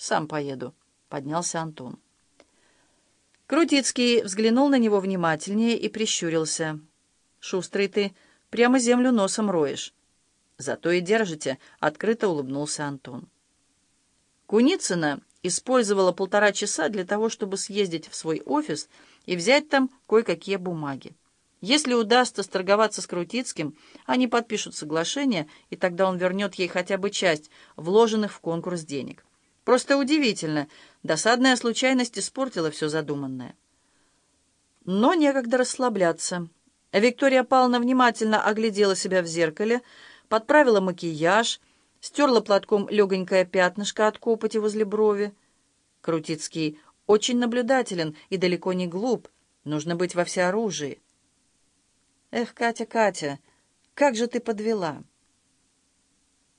«Сам поеду», — поднялся Антон. Крутицкий взглянул на него внимательнее и прищурился. «Шустрый ты, прямо землю носом роешь». «Зато и держите», — открыто улыбнулся Антон. Куницына использовала полтора часа для того, чтобы съездить в свой офис и взять там кое-какие бумаги. Если удастся сторговаться с Крутицким, они подпишут соглашение, и тогда он вернет ей хотя бы часть вложенных в конкурс денег. Просто удивительно. Досадная случайность испортила все задуманное. Но некогда расслабляться. Виктория Павловна внимательно оглядела себя в зеркале, подправила макияж, стерла платком легонькое пятнышко от копоти возле брови. Крутицкий очень наблюдателен и далеко не глуп. Нужно быть во всеоружии. «Эх, Катя, Катя, как же ты подвела!»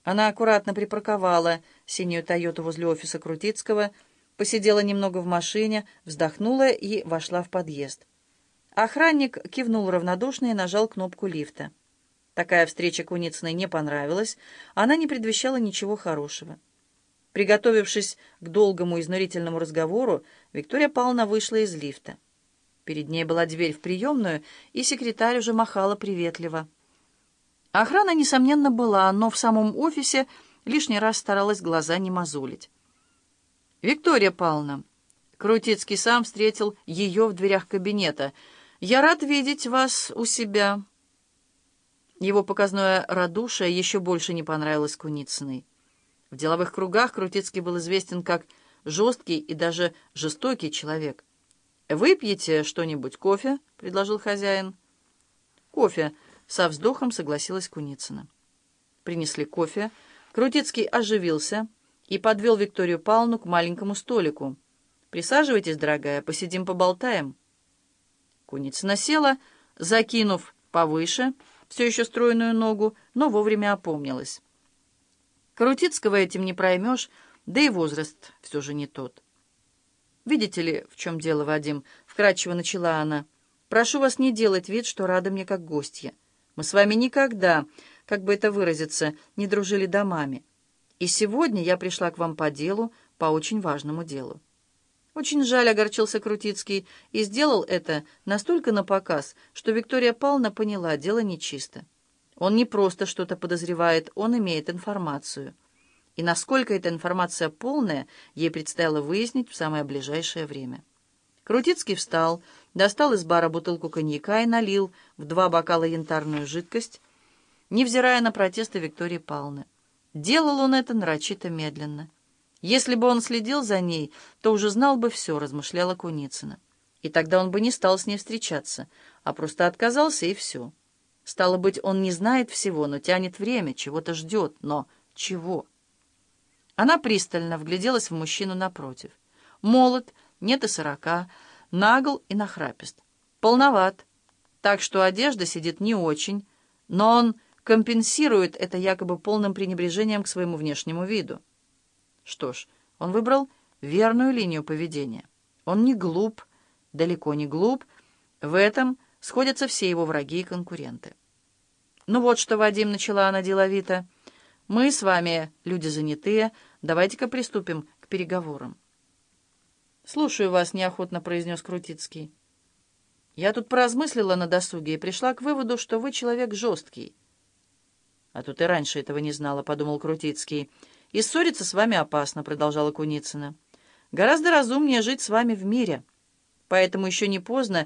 Она аккуратно припарковала синюю «Тойоту» возле офиса Крутицкого, посидела немного в машине, вздохнула и вошла в подъезд. Охранник кивнул равнодушно и нажал кнопку лифта. Такая встреча Куницыной не понравилась, она не предвещала ничего хорошего. Приготовившись к долгому изнурительному разговору, Виктория Павловна вышла из лифта. Перед ней была дверь в приемную, и секретарь уже махала приветливо. Охрана, несомненно, была, но в самом офисе лишний раз старалась глаза не мозолить. «Виктория Павловна», Крутицкий сам встретил ее в дверях кабинета. «Я рад видеть вас у себя». Его показное радушие еще больше не понравилось Куницыной. В деловых кругах Крутицкий был известен как жесткий и даже жестокий человек. «Выпьете что-нибудь, кофе?» — предложил хозяин. «Кофе», — со вздохом согласилась Куницына. Принесли кофе. Крутицкий оживился и подвел Викторию Павловну к маленькому столику. «Присаживайтесь, дорогая, посидим, поболтаем». Куницына села, закинув повыше все еще стройную ногу, но вовремя опомнилась. Крутицкого этим не проймешь, да и возраст все же не тот. «Видите ли, в чем дело, Вадим?» — вкратчиво начала она. «Прошу вас не делать вид, что рады мне как гостья. Мы с вами никогда, как бы это выразиться, не дружили домами. И сегодня я пришла к вам по делу, по очень важному делу». Очень жаль, огорчился Крутицкий, и сделал это настолько напоказ, что Виктория Павловна поняла, дело нечисто. Он не просто что-то подозревает, он имеет информацию. И насколько эта информация полная, ей предстояло выяснить в самое ближайшее время. Крутицкий встал, достал из бара бутылку коньяка и налил в два бокала янтарную жидкость, невзирая на протесты Виктории Павловны. Делал он это нарочито медленно. Если бы он следил за ней, то уже знал бы все, размышляла Куницына. И тогда он бы не стал с ней встречаться, а просто отказался, и все. Стало быть, он не знает всего, но тянет время, чего-то ждет. Но чего? Она пристально вгляделась в мужчину напротив. Молод, нет и сорока, нагл и нахрапист. Полноват, так что одежда сидит не очень, но он компенсирует это якобы полным пренебрежением к своему внешнему виду. Что ж, он выбрал верную линию поведения. Он не глуп, далеко не глуп. В этом сходятся все его враги и конкуренты. «Ну вот что, Вадим, — начала она деловито, — мы с вами люди занятые, давайте-ка приступим к переговорам». «Слушаю вас», — неохотно произнес Крутицкий. «Я тут поразмыслила на досуге и пришла к выводу, что вы человек жесткий». «А тут и раньше этого не знала», — подумал Крутицкий. «И ссориться с вами опасно», — продолжала Куницына. «Гораздо разумнее жить с вами в мире. Поэтому еще не поздно